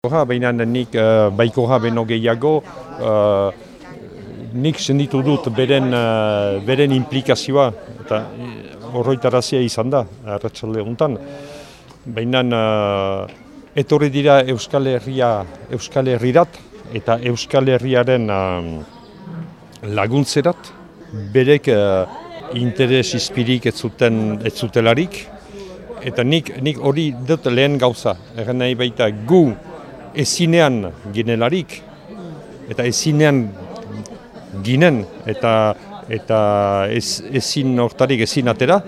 Baina nik uh, baikoa beno gehiago, uh, nik senditu dut beren, uh, beren implikazioa, eta horroitarazia izan da, arratsalde honetan. Baina uh, etorri dira Euskal Herria Euskal Herrirat eta Euskal Herriaren uh, laguntzerat, berek uh, interes izpirik ez zuten ez eta nik, nik hori dut lehen gauza, erren nahi baita gu ezinean ginelarik, eta ezinean ginen, eta eta ez, ezin hortarik ezin atera,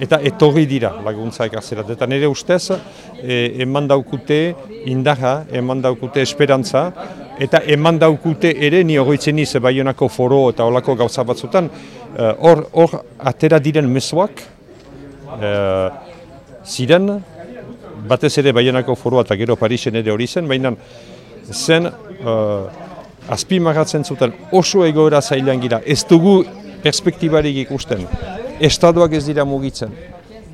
eta etorri dira laguntza ekartzerat. Eta nire ustez, e, eman daukute indaja, eman daukute esperantza, eta eman daukute ere ni horretzen iz Baionako foro eta olako gauza batzutan, e, hor uh, atera diren mezuak, uh, ziren, batez ere Baionako foroa eta gero Parisen ere hori zen, baina zen uh, azpimagatzen zuten oso egoera zailan gira. Ez dugu perspektibarik ikusten, estatuak ez dira mugitzen,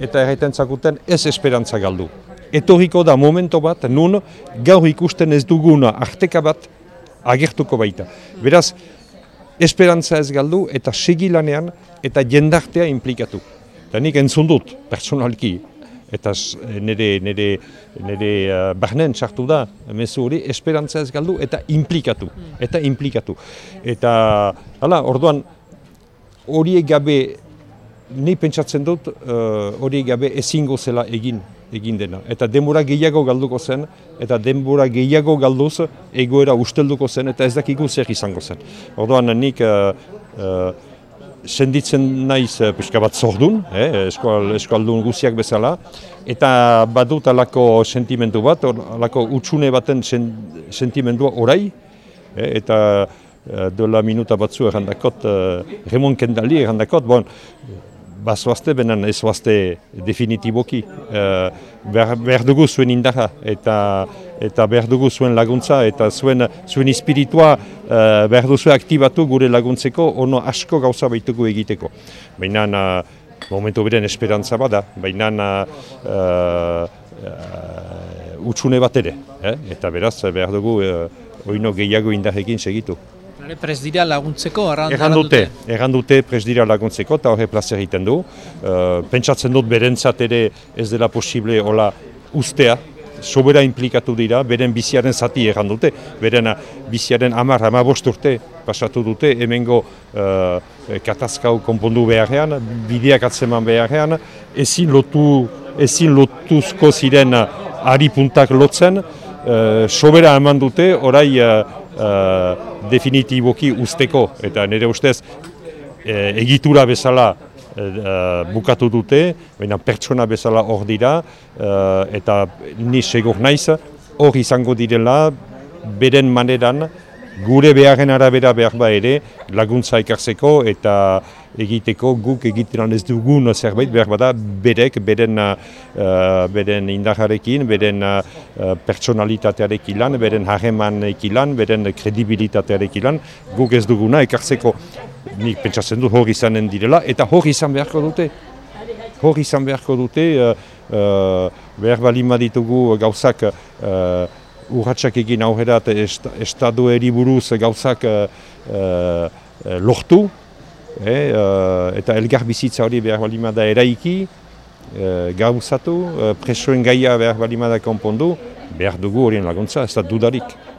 eta erraiten zakuten ez esperantza galdu. Etorriko da momento bat, nun gaur ikusten ez duguna arteka bat agertuko baita. Beraz, esperantza ez galdu eta segilanean eta jendartea implikatu. Eta nik entzun dut, personalki, eta nire, nire, nire uh, bahnen sartu da, mezu hori, esperantza ez galdu eta implikatu, eta implikatu. Eta, hala, orduan, horiek gabe, ni pentsatzen dut, uh, horiek gabe ezingo zela egin, egin dena. Eta denbora gehiago galduko zen, eta denbora gehiago galduz egoera ustelduko zen, eta ez dakigu zer izango zen. Orduan, nik... Uh, uh, senditzen naiz uh, pixka bat zordun, eh, eskual, eskualdun guziak bezala, eta badut alako sentimendu bat, alako utxune baten sen, sentimendua orai, eh, eta uh, dola minuta batzu errandakot, uh, Remon Kendali errandakot, bon, bazoazte, benen ez zoazte definitiboki, uh, behar, behar dugu zuen indarra, eta eta behar dugu zuen laguntza eta zuen zuen espiritua uh, behar duzu aktibatu gure laguntzeko ono asko gauza baitugu egiteko. Baina uh, momentu beren esperantza bada, baina uh, uh, utxune bat ere, eh? eta beraz behar dugu uh, oino gehiago indarrekin segitu. Prez dira laguntzeko, erran dute? Erran dute prez dira laguntzeko eta horre plazer egiten du. Uh, pentsatzen dut berentzat ere ez dela posible hola ustea, sobera implikatu dira, beren biziaren zati egan dute, beren biziaren amar, amabost urte pasatu dute, hemengo uh, katazkau konpondu beharrean, bideak atzeman beharrean, ezin lotu, ezin lotuzko ziren ari puntak lotzen, uh, sobera eman dute, orai uh, definitiboki usteko, eta nire ustez, egitura bezala bukatu dute, baina pertsona bezala hor dira, uh, eta ni segur naiz, hor izango direla, beren maneran, gure beharren arabera behar ba ere, laguntza ikarzeko eta egiteko guk egiten ez dugun zerbait behar bada berek, beren, uh, beren indaharekin, beren uh, personalitatearekin lan, beren harremanekin lan, beren kredibilitatearekin lan, guk ez duguna ikarzeko nik pentsatzen du hori izanen direla, eta hori izan beharko dute. Hori izan beharko dute, uh, uh, behar bali ditugu gauzak uh, urratxak egin aurrerat est, estadu eriburuz gauzak uh, uh, lohtu, eh, uh, eta elgar bizitza hori behar bali da eraiki, uh, gauzatu, uh, presoen gaia behar bali konpondu, behar dugu horien laguntza, ez da dudarik.